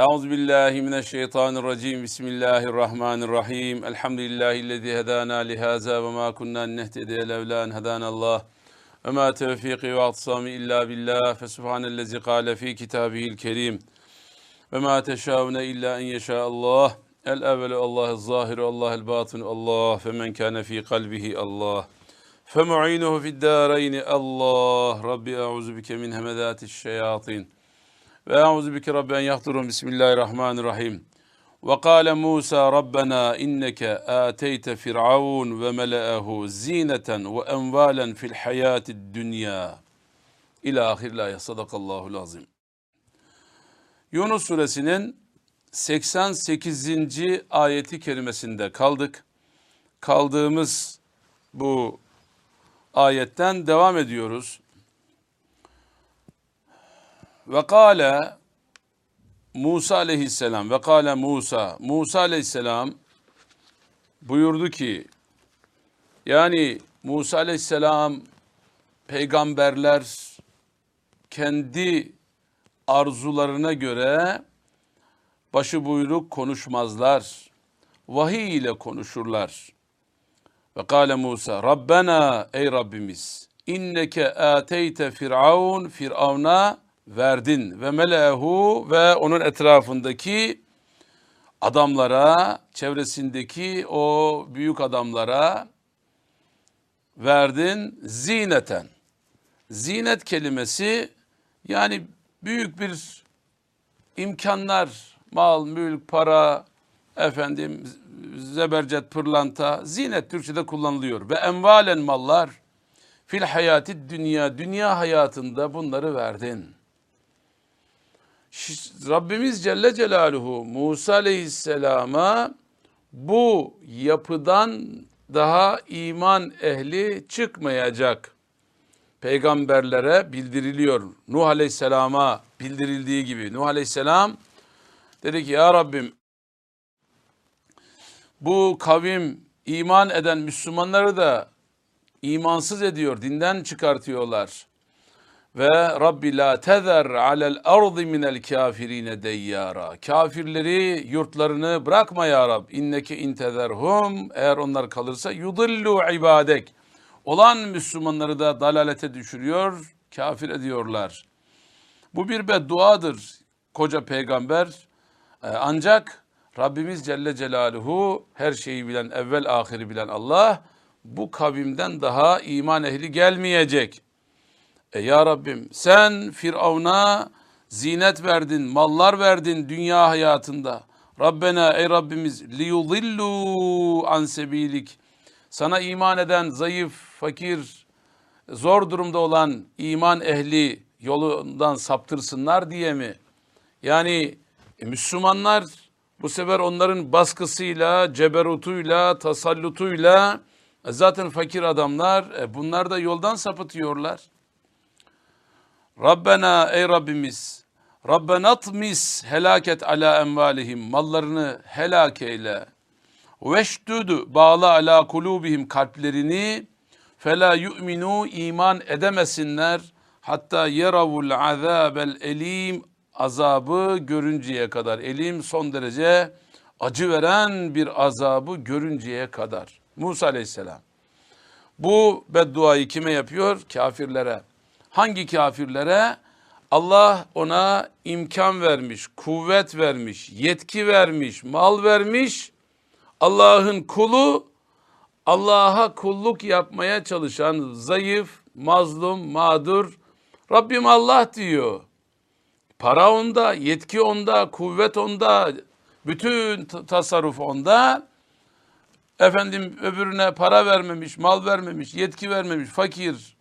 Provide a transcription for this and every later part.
Euzu billahi mineşşeytanirracim. Bismillahirrahmanirrahim. Elhamdülillahi'llezî hedana li hâzâ ve mâ kunnâ nehtediye levlâ en hedanallah. Ve mâ tevfîkî ve atsâmi illâ billâh. Fe subhânellezî kâle fî kitâbihil kerîm. Ve mâ teşâvne illâ en yeşâallah. El evvelu Allah'ı zâhiru Allah'ı batinu Allah. Fe men kâne fî kalbihi Allah. Fe mu'inuhu fid dâreyni Allah. Rabbi euzu bike min hemedâti'ş şeyâtin. Ve euzu bike rabbi en yahdurun. Bismillahirrahmanirrahim. Ve kâle Musa Rabbena inneke âteyte Fir'aun ve mele'ehu zineten ve envalen fil hayâtid dünya. İlâ ahirlâye sadakallâhu lazim. Yunus suresinin 88. ayeti kerimesinde kaldık. Kaldığımız bu ayetten devam ediyoruz. Ve kâle Musa aleyhisselam ve kâle Musa Musa aleyhisselam buyurdu ki yani Musa aleyhisselam peygamberler kendi arzularına göre başıbuyruk konuşmazlar. Vahiy ile konuşurlar. Ve kâle Musa, Rabbena ey Rabbimiz, inneke ateyte firavun, firavuna verdin ve melehu ve onun etrafındaki adamlara, çevresindeki o büyük adamlara verdin zineten. Zinet kelimesi yani büyük bir imkanlar, mal, mülk, para, efendim zebercet, pırlanta, zinet Türkçe'de kullanılıyor. Ve envalen mallar fil hayati dünya, dünya hayatında bunları verdin. Rabbimiz Celle Celaluhu Musa Aleyhisselam'a bu yapıdan daha iman ehli çıkmayacak. Peygamberlere bildiriliyor. Nuh Aleyhisselam'a bildirildiği gibi. Nuh Aleyhisselam dedi ki ya Rabbim bu kavim iman eden Müslümanları da imansız ediyor, dinden çıkartıyorlar. Ve Rabbi la tezer alel ardı minel kafirine deyyara. Kafirleri yurtlarını bırakma ya Rab. İnneke intezerhum eğer onlar kalırsa yudillu ibadek. Olan Müslümanları da dalalete düşürüyor, kafir ediyorlar. Bu bir bedduadır koca peygamber. Ee, ancak Rabbimiz Celle Celaluhu her şeyi bilen, evvel ahiri bilen Allah bu kavimden daha iman ehli gelmeyecek. E ya Rabbim sen Firavun'a zinet verdin, mallar verdin dünya hayatında. Rabbena ey Rabbimiz liyudillu an sebilik. Sana iman eden zayıf, fakir, zor durumda olan iman ehli yolundan saptırsınlar diye mi? Yani e, Müslümanlar bu sefer onların baskısıyla, ceberutuyla, tasallutuyla e, zaten fakir adamlar e, bunlar da yoldan sapıtıyorlar. Rabbena ey Rabbimiz Rabbena tmis helaket ala envalihim mallarını helak eyle. Veşdudu bağla ala kulubihim kalplerini fela yu'minu iman edemesinler hatta yeravul azabel elim azabı görünceye kadar elim son derece acı veren bir azabı görünceye kadar. Musa aleyhisselam. Bu bedduayı kime yapıyor? Kafirlere. Hangi kafirlere? Allah ona imkan vermiş, kuvvet vermiş, yetki vermiş, mal vermiş. Allah'ın kulu Allah'a kulluk yapmaya çalışan zayıf, mazlum, mağdur Rabbim Allah diyor. Para onda, yetki onda, kuvvet onda, bütün tasarruf onda. Efendim öbürüne para vermemiş, mal vermemiş, yetki vermemiş, fakir,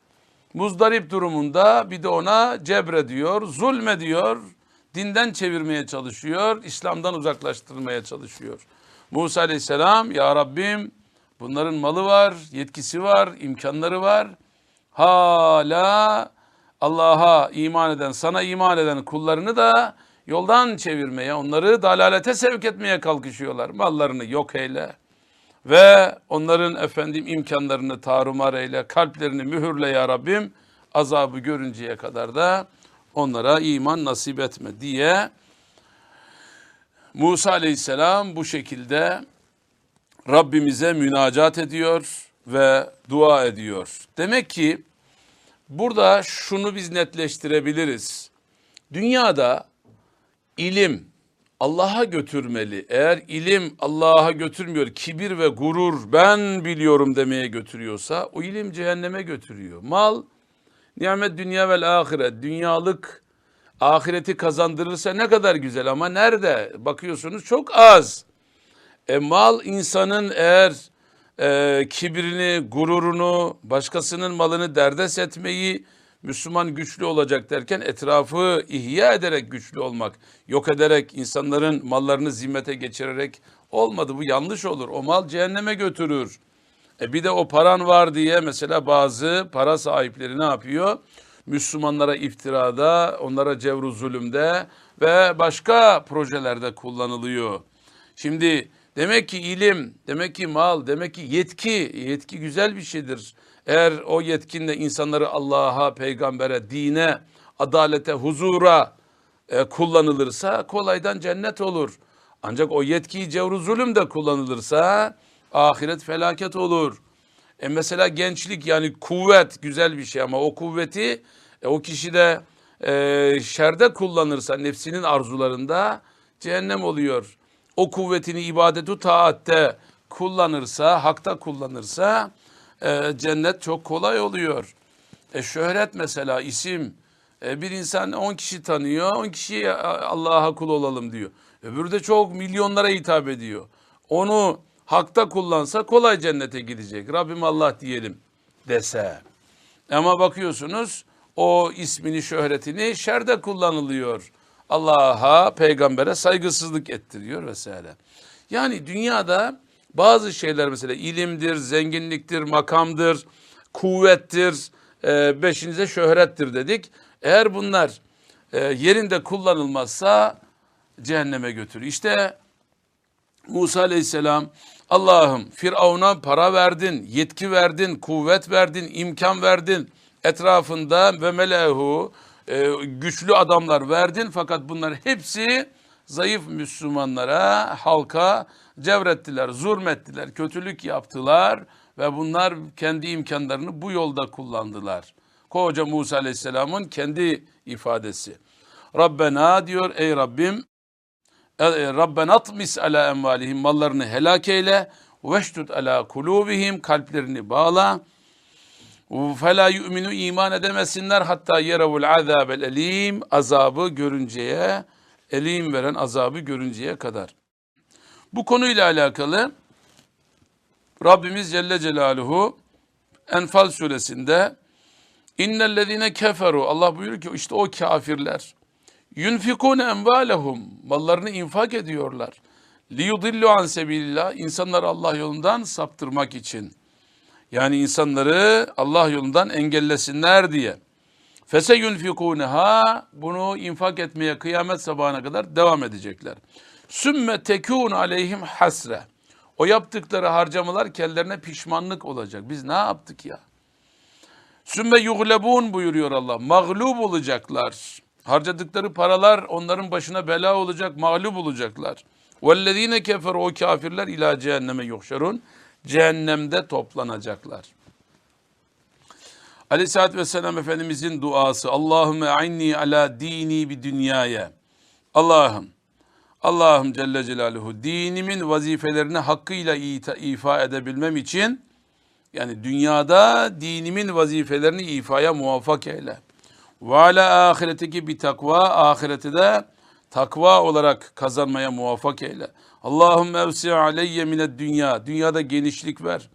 muzdarip durumunda bir de ona cebre diyor, zulme diyor, dinden çevirmeye çalışıyor, İslam'dan uzaklaştırmaya çalışıyor. Musa aleyhisselam, ya Rabbim bunların malı var, yetkisi var, imkanları var. Hala Allah'a iman eden, sana iman eden kullarını da yoldan çevirmeye, onları dalalete sevk etmeye kalkışıyorlar. Mallarını yok eyle ve onların efendim imkanlarını tarumar eyle, kalplerini mühürle ya Rabbim, azabı görünceye kadar da onlara iman nasip etme diye Musa aleyhisselam bu şekilde Rabbimize münacat ediyor ve dua ediyor. Demek ki burada şunu biz netleştirebiliriz. Dünyada ilim Allah'a götürmeli. Eğer ilim Allah'a götürmüyor, kibir ve gurur ben biliyorum demeye götürüyorsa o ilim cehenneme götürüyor. Mal nimet dünya vel ahiret dünyalık ahireti kazandırırsa ne kadar güzel ama nerede? Bakıyorsunuz çok az. E, mal insanın eğer e, kibrini, gururunu, başkasının malını derdest etmeyi, Müslüman güçlü olacak derken etrafı ihya ederek güçlü olmak, yok ederek insanların mallarını zimmete geçirerek olmadı. Bu yanlış olur. O mal cehenneme götürür. E bir de o paran var diye mesela bazı para sahipleri ne yapıyor? Müslümanlara iftirada, onlara cevru zulümde ve başka projelerde kullanılıyor. Şimdi demek ki ilim, demek ki mal, demek ki yetki, yetki güzel bir şeydir. Eğer o yetkinle insanları Allah'a, peygambere, dine, adalete, huzura e, kullanılırsa kolaydan cennet olur. Ancak o yetkiyi cevru zulüm de kullanılırsa ahiret felaket olur. E mesela gençlik yani kuvvet güzel bir şey ama o kuvveti e, o kişi de e, şerde kullanırsa nefsinin arzularında cehennem oluyor. O kuvvetini ibadetu taatte kullanırsa, hakta kullanırsa e, cennet çok kolay oluyor. E, şöhret mesela isim e, bir insan 10 kişi tanıyor 10 kişiye Allah'a kul olalım diyor. Öbürü de çok milyonlara hitap ediyor. Onu hakta kullansa kolay cennete gidecek. Rabbim Allah diyelim dese. Ama bakıyorsunuz o ismini şöhretini şerde kullanılıyor. Allah'a, peygambere saygısızlık ettiriyor vesaire. Yani dünyada bazı şeyler mesela ilimdir, zenginliktir, makamdır, kuvvettir, e, beşinize şöhrettir dedik. Eğer bunlar e, yerinde kullanılmazsa cehenneme götürür. İşte Musa aleyhisselam Allah'ım Firavun'a para verdin, yetki verdin, kuvvet verdin, imkan verdin. Etrafında ve melehu e, güçlü adamlar verdin fakat bunlar hepsi zayıf Müslümanlara, halka cevrettiler, zulmettiler, kötülük yaptılar ve bunlar kendi imkanlarını bu yolda kullandılar. Koca Musa Aleyhisselam'ın kendi ifadesi. Rabbena diyor ey Rabbim e, e, Rabbena tmis ala emvalihim mallarını helak eyle veştut ala kulubihim kalplerini bağla fela yu'minu iman edemesinler hatta yerevul azabel elim azabı görünceye elim veren azabı görünceye kadar. Bu konuyla alakalı Rabbimiz Celle Celaluhu Enfal suresinde innellezine keferu Allah buyuruyor ki işte o kafirler yunfikune envalehum mallarını infak ediyorlar. Liyudillu an sebilillah insanları Allah yolundan saptırmak için. Yani insanları Allah yolundan engellesinler diye. Fese yunfikuneha bunu infak etmeye kıyamet sabahına kadar devam edecekler. Sümme tekun aleyhim hasre. O yaptıkları harcamalar kendilerine pişmanlık olacak. Biz ne yaptık ya? Sümme yuglebun buyuruyor Allah. Mağlup olacaklar. Harcadıkları paralar onların başına bela olacak, mağlup olacaklar. Vellezine kefer o kafirler ila cehenneme yuhşerun. Cehennemde toplanacaklar. Aleyhisselatü Vesselam Efendimizin duası Allahümme inni ala dini bi dünyaya. Allah'ım Allah'ım Celle Celaluhu dinimin vazifelerini hakkıyla ifa edebilmem için yani dünyada dinimin vazifelerini ifaya muvaffak eyle. Ve ala ahireteki bir takva ahireti de takva olarak kazanmaya muvaffak eyle. Allahümme evsi aleyye mined dünya. Dünyada genişlik ver.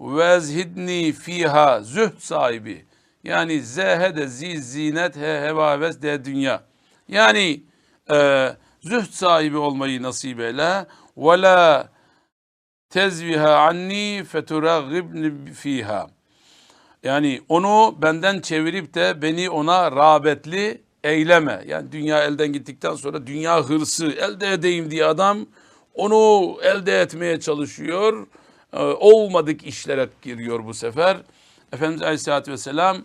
Ve zhidni fiha zühd sahibi. Yani zehede zi zinet he heva ves de dünya. Yani e, zühd sahibi olmayı nasip eyle. Ve la tezviha anni feturaghibni fiha. Yani onu benden çevirip de beni ona rağbetli eyleme. Yani dünya elden gittikten sonra dünya hırsı elde edeyim diye adam onu elde etmeye çalışıyor. Ee, olmadık işlere giriyor bu sefer. Efendimiz Aleyhisselatü Vesselam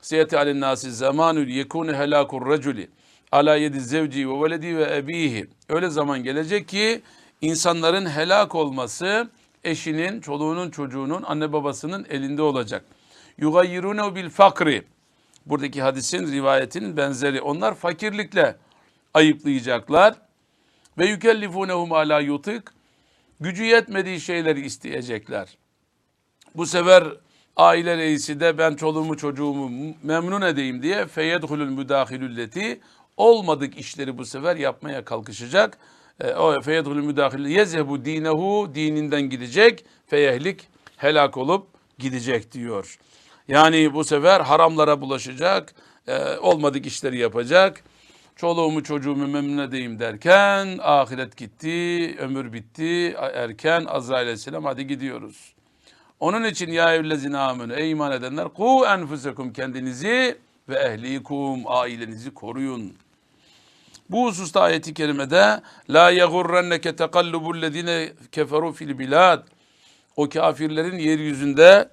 Siyeti alin nasi zamanul yekune helakur raculi ala yedi zevci ve veledi ve ebihi. Öyle zaman gelecek ki insanların helak olması eşinin, çoluğunun, çocuğunun, anne babasının elinde olacak. Yugayyirune bil fakri. Buradaki hadisin rivayetinin benzeri. Onlar fakirlikle ayıplayacaklar. Ve yükellifunehum ala yutik. Gücü yetmediği şeyleri isteyecekler. Bu sefer aile reisi de ben çoluğumu çocuğumu memnun edeyim diye feyedhulul müdahilülleti olmadık işleri bu sefer yapmaya kalkışacak. E, o feyedhulul müdahil yezhebu dinehu dininden gidecek feyehlik helak olup gidecek diyor. Yani bu sefer haramlara bulaşacak, e, olmadık işleri yapacak. Çoluğumu çocuğumu memnun edeyim derken ahiret gitti, ömür bitti, erken Azrail aleyhisselam hadi gidiyoruz. Onun için ya evlezine amenu ey iman edenler ku enfusekum kendinizi ve ehlikum ailenizi koruyun. Bu hususta ayeti kerimede la yagurrenneke tekallubul lezine keferu fil bilad o kafirlerin yeryüzünde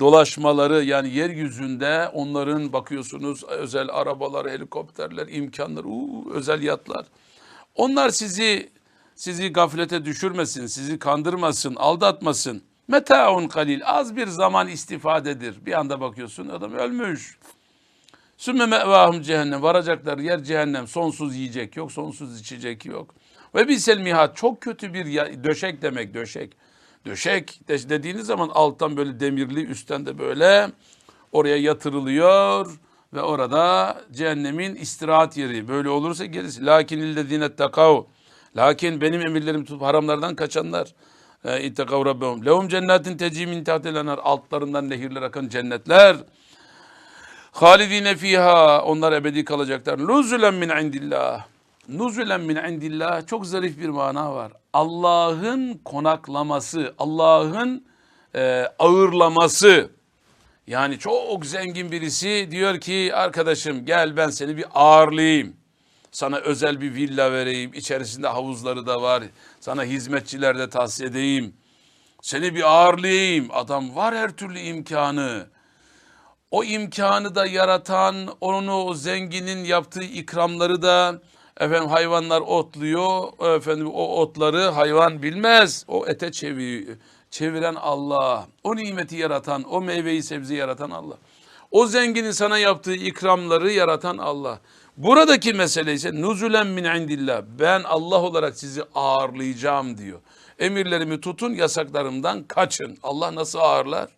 dolaşmaları yani yeryüzünde onların bakıyorsunuz özel arabalar, helikopterler, imkanlar, uu, özel yatlar. Onlar sizi sizi gaflete düşürmesin, sizi kandırmasın, aldatmasın. Metaun kalil az bir zaman istifadedir. Bir anda bakıyorsun adam ölmüş. Sümme mevahum cehennem varacaklar yer cehennem sonsuz yiyecek yok sonsuz içecek yok. Ve bisel mihat çok kötü bir döşek demek döşek. Döşek dediğiniz zaman alttan böyle demirli üstten de böyle oraya yatırılıyor ve orada cehennemin istirahat yeri. Böyle olursa gerisi. Lakin illezine takav. Lakin benim emirlerimi tutup haramlardan kaçanlar. E, İttekav rabbehum. Lehum cennetin tecimin tahtelenler. Altlarından nehirler akan cennetler. Halidine fiha. Onlar ebedi kalacaklar. Nuzulen min indillah. Nuzulen min indillah. Çok zarif bir mana var. Allah'ın konaklaması, Allah'ın e, ağırlaması. Yani çok zengin birisi diyor ki arkadaşım gel ben seni bir ağırlayayım. Sana özel bir villa vereyim. İçerisinde havuzları da var. Sana hizmetçiler de tahsis edeyim. Seni bir ağırlayayım. Adam var her türlü imkanı. O imkanı da yaratan, onu o zenginin yaptığı ikramları da Efendim hayvanlar otluyor. Efendim o otları hayvan bilmez. O ete çeviriyor. Çeviren Allah. O nimeti yaratan, o meyveyi sebze yaratan Allah. O zenginin sana yaptığı ikramları yaratan Allah. Buradaki mesele ise nuzulen min indillah. Ben Allah olarak sizi ağırlayacağım diyor. Emirlerimi tutun, yasaklarımdan kaçın. Allah nasıl ağırlar?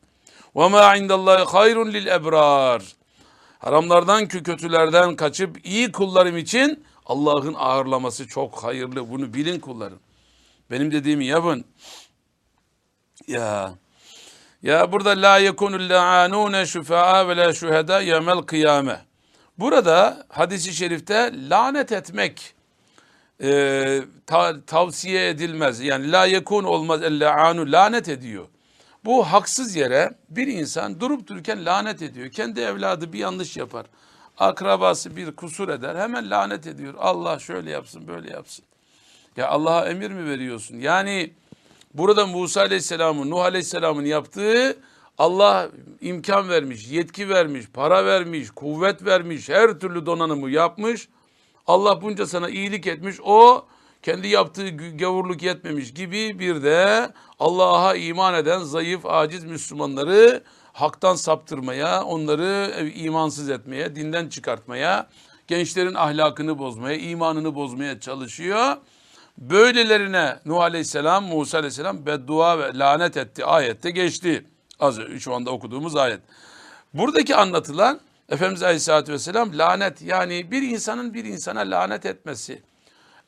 Ve ma indallahi hayrun lil ebrar. Haramlardan, kötülerden kaçıp iyi kullarım için Allah'ın ağırlaması çok hayırlı. Bunu bilin kullarım. Benim dediğimi yapın. Ya ya burada la yekunul la'anune şufa'a ve la şuhada yemel kıyame. Burada hadisi şerifte lanet etmek e, ta, tavsiye edilmez. Yani la yekun olmaz el la'anu lanet ediyor. Bu haksız yere bir insan durup dururken lanet ediyor. Kendi evladı bir yanlış yapar akrabası bir kusur eder hemen lanet ediyor. Allah şöyle yapsın böyle yapsın. Ya Allah'a emir mi veriyorsun? Yani burada Musa Aleyhisselam'ın Nuh Aleyhisselam'ın yaptığı Allah imkan vermiş, yetki vermiş, para vermiş, kuvvet vermiş, her türlü donanımı yapmış. Allah bunca sana iyilik etmiş. O kendi yaptığı gavurluk yetmemiş gibi bir de Allah'a iman eden zayıf, aciz Müslümanları haktan saptırmaya, onları e, imansız etmeye, dinden çıkartmaya, gençlerin ahlakını bozmaya, imanını bozmaya çalışıyor. Böylelerine Nuh Aleyhisselam, Musa Aleyhisselam beddua ve lanet etti. Ayette geçti. Az şu anda okuduğumuz ayet. Buradaki anlatılan Efendimiz Aleyhisselatü Vesselam lanet yani bir insanın bir insana lanet etmesi.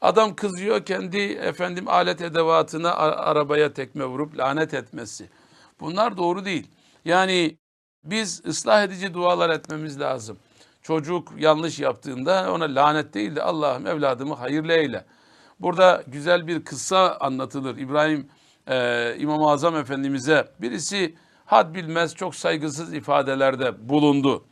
Adam kızıyor kendi efendim alet edevatına arabaya tekme vurup lanet etmesi. Bunlar doğru değil. Yani biz ıslah edici dualar etmemiz lazım. Çocuk yanlış yaptığında ona lanet değil de Allah'ım evladımı hayırlı eyle. Burada güzel bir kıssa anlatılır. İbrahim e, İmam-ı Azam Efendimiz'e birisi had bilmez çok saygısız ifadelerde bulundu.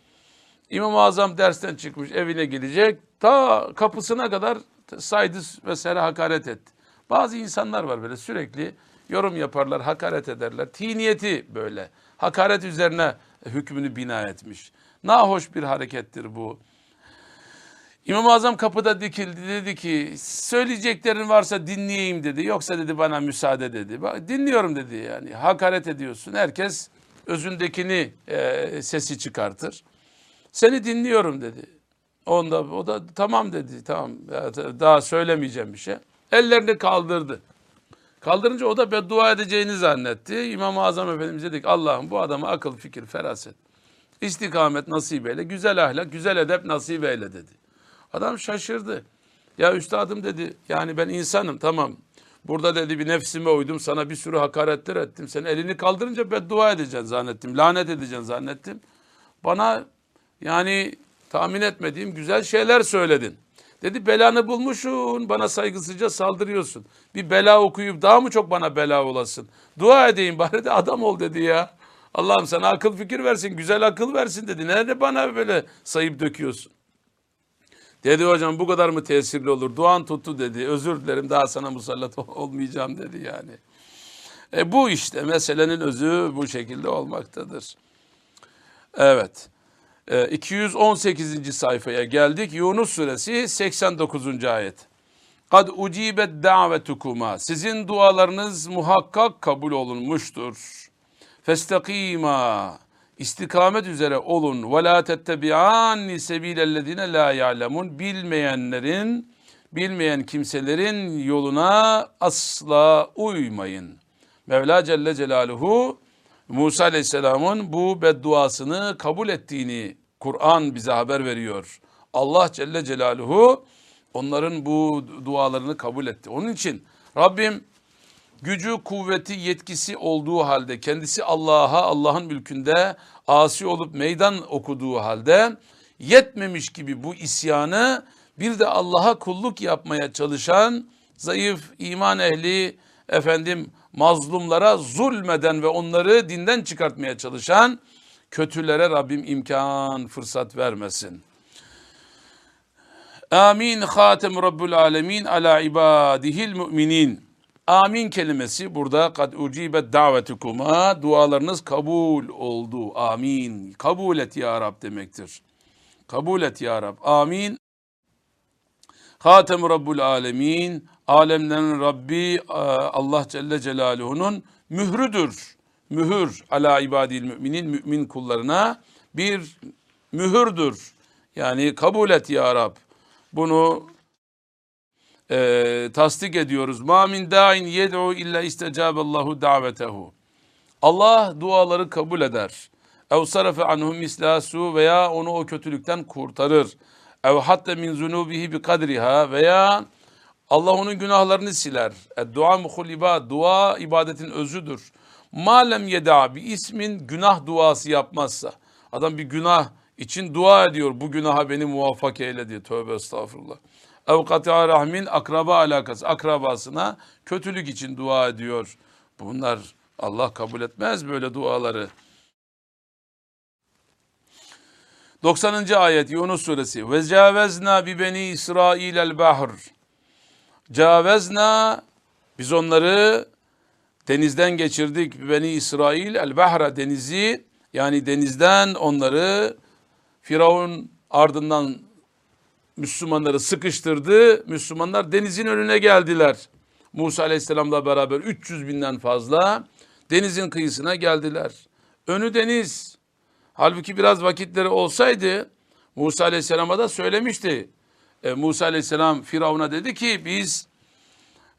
İmam-ı Azam dersten çıkmış evine gidecek ta kapısına kadar saydı vesaire hakaret etti. Bazı insanlar var böyle sürekli yorum yaparlar, hakaret ederler. Tiniyeti böyle hakaret üzerine hükmünü bina etmiş. Nahoş bir harekettir bu. İmam-ı Azam kapıda dikildi dedi ki söyleyeceklerin varsa dinleyeyim dedi. Yoksa dedi bana müsaade dedi. Dinliyorum dedi yani. Hakaret ediyorsun. Herkes özündekini e, sesi çıkartır. Seni dinliyorum dedi. Onda o da tamam dedi. Tamam daha söylemeyeceğim bir şey. Ellerini kaldırdı. Kaldırınca o da beddua edeceğini zannetti. İmam-ı Azam Efendimiz dedik Allah'ım bu adama akıl, fikir, feraset, istikamet nasip eyle, güzel ahlak, güzel edep nasip eyle dedi. Adam şaşırdı. Ya üstadım dedi yani ben insanım tamam. Burada dedi bir nefsime uydum sana bir sürü hakaretler ettim. Sen elini kaldırınca beddua edeceksin zannettim. Lanet edeceksin zannettim. Bana yani tahmin etmediğim güzel şeyler söyledin. Dedi belanı bulmuşsun bana saygısızca saldırıyorsun. Bir bela okuyup daha mı çok bana bela olasın? Dua edeyim bari de adam ol dedi ya. Allah'ım sana akıl fikir versin güzel akıl versin dedi. Nerede bana böyle sayıp döküyorsun? Dedi hocam bu kadar mı tesirli olur? Duan tuttu dedi. Özür dilerim daha sana musallat olmayacağım dedi yani. E bu işte meselenin özü bu şekilde olmaktadır. Evet. 218. sayfaya geldik. Yunus suresi 89. ayet. Kad ucibet davetukuma. Sizin dualarınız muhakkak kabul olunmuştur. Festakima. İstikamet üzere olun. Ve la tettebi'anni sebilellezine la ya'lemun. Bilmeyenlerin, bilmeyen kimselerin yoluna asla uymayın. Mevla Celle Celaluhu Musa Aleyhisselam'ın bu bedduasını kabul ettiğini Kur'an bize haber veriyor. Allah Celle Celaluhu onların bu dualarını kabul etti. Onun için Rabbim gücü, kuvveti, yetkisi olduğu halde kendisi Allah'a, Allah'ın mülkünde asi olup meydan okuduğu halde yetmemiş gibi bu isyanı bir de Allah'a kulluk yapmaya çalışan zayıf iman ehli efendim mazlumlara zulmeden ve onları dinden çıkartmaya çalışan kötülere Rabbim imkan, fırsat vermesin. Amin hatem Rabbul alemin ala ibadihil müminin. Amin kelimesi burada kad ucibet davetukuma dualarınız kabul oldu. Amin. Kabul et ya Rab demektir. Kabul et ya Rab. Amin. Hatem Rabbul alemin. Alemlerin Rabbi Allah Celle Celaluhu'nun mührüdür. Mühür ala ibadil müminin mümin kullarına bir mühürdür. Yani kabul et ya Rab. Bunu e, tasdik ediyoruz. Ma min da'in yed'u illa istecaballahu davetehu. Allah duaları kabul eder. Ev sarafe anhum mislasu veya onu o kötülükten kurtarır. Ev hatta min zunubihi bi kadriha veya Allah onun günahlarını siler. Dua muhul ibad. Dua ibadetin özüdür. Malem yeda bir ismin günah duası yapmazsa. Adam bir günah için dua ediyor. Bu günaha beni muvaffak eyle diye. Tövbe estağfurullah. Ev kati'a rahmin akraba alakası. Akrabasına kötülük için dua ediyor. Bunlar Allah kabul etmez böyle duaları. 90. ayet Yunus suresi. Ve cavezna bi beni İsrail el bahr. Cavezna biz onları denizden geçirdik. Beni İsrail el bahra denizi yani denizden onları Firavun ardından Müslümanları sıkıştırdı. Müslümanlar denizin önüne geldiler. Musa Aleyhisselam'la beraber 300 binden fazla denizin kıyısına geldiler. Önü deniz. Halbuki biraz vakitleri olsaydı Musa Aleyhisselam'a da söylemişti. E, Musa Aleyhisselam Firavun'a dedi ki biz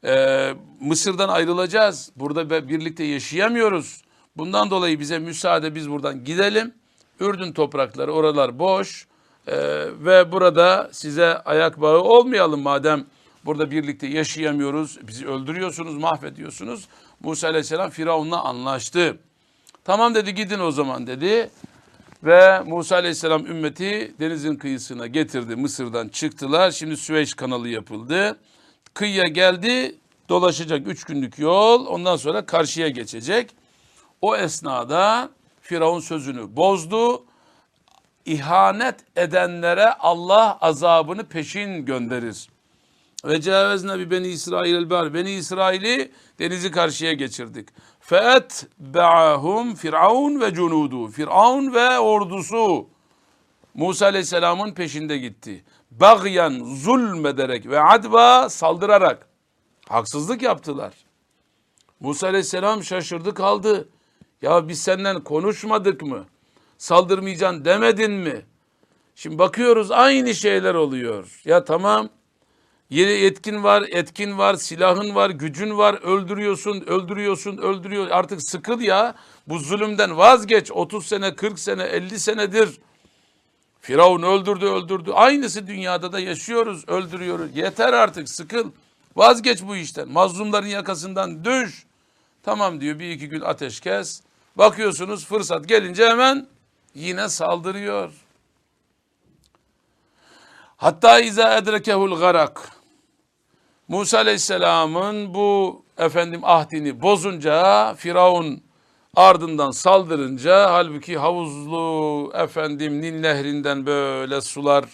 e, Mısır'dan ayrılacağız. Burada birlikte yaşayamıyoruz. Bundan dolayı bize müsaade biz buradan gidelim. Ürdün toprakları oralar boş. Ee, ve burada size ayak bağı olmayalım madem burada birlikte yaşayamıyoruz. Bizi öldürüyorsunuz, mahvediyorsunuz. Musa Aleyhisselam Firavun'la anlaştı. Tamam dedi gidin o zaman dedi. Ve Musa Aleyhisselam ümmeti denizin kıyısına getirdi. Mısır'dan çıktılar. Şimdi Süveyş kanalı yapıldı. Kıyıya geldi. Dolaşacak üç günlük yol. Ondan sonra karşıya geçecek. O esnada Firavun sözünü bozdu ihanet edenlere Allah azabını peşin gönderir. Ve cevezne bir beni İsrail bar. Beni İsrail'i denizi karşıya geçirdik. Feet be'ahum Firavun ve cunudu. Firavun ve ordusu Musa Aleyhisselam'ın peşinde gitti. bagyan zulmederek ve adva saldırarak haksızlık yaptılar. Musa aleyhisselam şaşırdı kaldı. Ya biz senden konuşmadık mı? Saldırmayacaksın demedin mi? Şimdi bakıyoruz aynı şeyler oluyor. Ya tamam yeni etkin var, etkin var, silahın var, gücün var, öldürüyorsun, öldürüyorsun, öldürüyor. Artık sıkıl ya. Bu zulümden vazgeç. 30 sene, 40 sene, 50 senedir Firavun öldürdü, öldürdü. Aynısı dünyada da yaşıyoruz, öldürüyoruz. Yeter artık, sıkıl. Vazgeç bu işten. Mazlumların yakasından düş. Tamam diyor bir iki gün ateş kes. Bakıyorsunuz fırsat gelince hemen yine saldırıyor. Hatta iza edrekehul garak. Musa Aleyhisselam'ın bu efendim ahdini bozunca Firavun ardından saldırınca halbuki havuzlu efendim Nil nehrinden böyle sular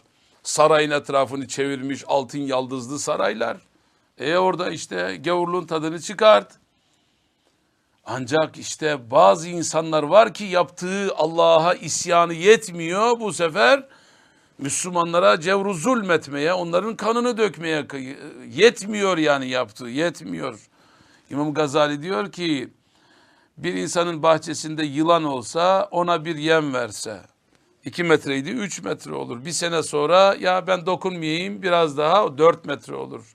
sarayın etrafını çevirmiş altın yaldızlı saraylar. E orada işte gavurluğun tadını çıkart. Ancak işte bazı insanlar var ki yaptığı Allah'a isyanı yetmiyor bu sefer Müslümanlara cevru zulmetmeye, onların kanını dökmeye yetmiyor yani yaptığı, yetmiyor. İmam Gazali diyor ki bir insanın bahçesinde yılan olsa ona bir yem verse, iki metreydi üç metre olur. Bir sene sonra ya ben dokunmayayım biraz daha dört metre olur.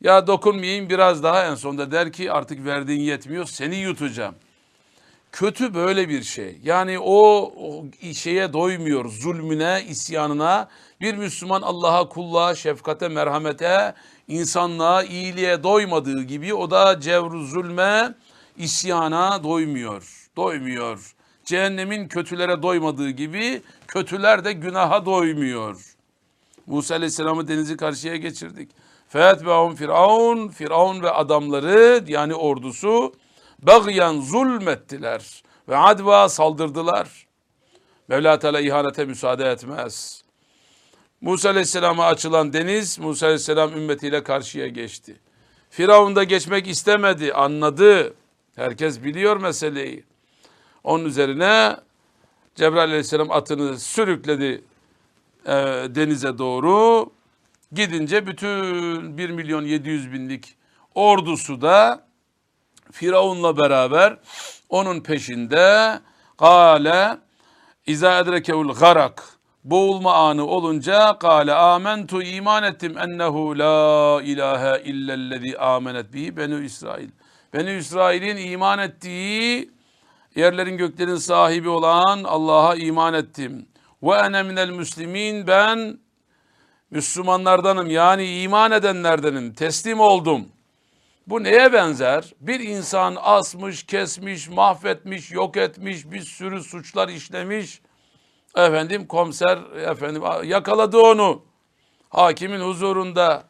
Ya dokunmayayım biraz daha en sonunda der ki artık verdiğin yetmiyor seni yutacağım. Kötü böyle bir şey. Yani o, o şeye doymuyor, zulmüne, isyanına. Bir Müslüman Allah'a, kulluğa, şefkate, merhamete, insanlığa, iyiliğe doymadığı gibi o da cevru zulme, isyana doymuyor. Doymuyor. Cehennemin kötülere doymadığı gibi kötüler de günaha doymuyor. Musa Aleyhisselam'ı denizi karşıya geçirdik. Fetbehum Firavun, Firavun ve adamları yani ordusu bagyan zulmettiler ve adva saldırdılar. Mevla Teala ihanete müsaade etmez. Musa Aleyhisselam'a açılan deniz Musa Aleyhisselam ümmetiyle karşıya geçti. Firavun da geçmek istemedi, anladı. Herkes biliyor meseleyi. Onun üzerine Cebrail Aleyhisselam atını sürükledi e, denize doğru. Gidince bütün 1 milyon 700 binlik ordusu da Firavun'la beraber onun peşinde kale İza edrekevul garak boğulma anı olunca kale amentu iman ettim ennehu la ilahe illellezi amenet bihi benu İsrail. Beni İsrail'in iman ettiği yerlerin göklerin sahibi olan Allah'a iman ettim. Ve ene minel müslimin ben Müslümanlardanım yani iman edenlerdenim teslim oldum. Bu neye benzer? Bir insan asmış, kesmiş, mahvetmiş, yok etmiş, bir sürü suçlar işlemiş. Efendim komiser efendim yakaladı onu. Hakimin huzurunda.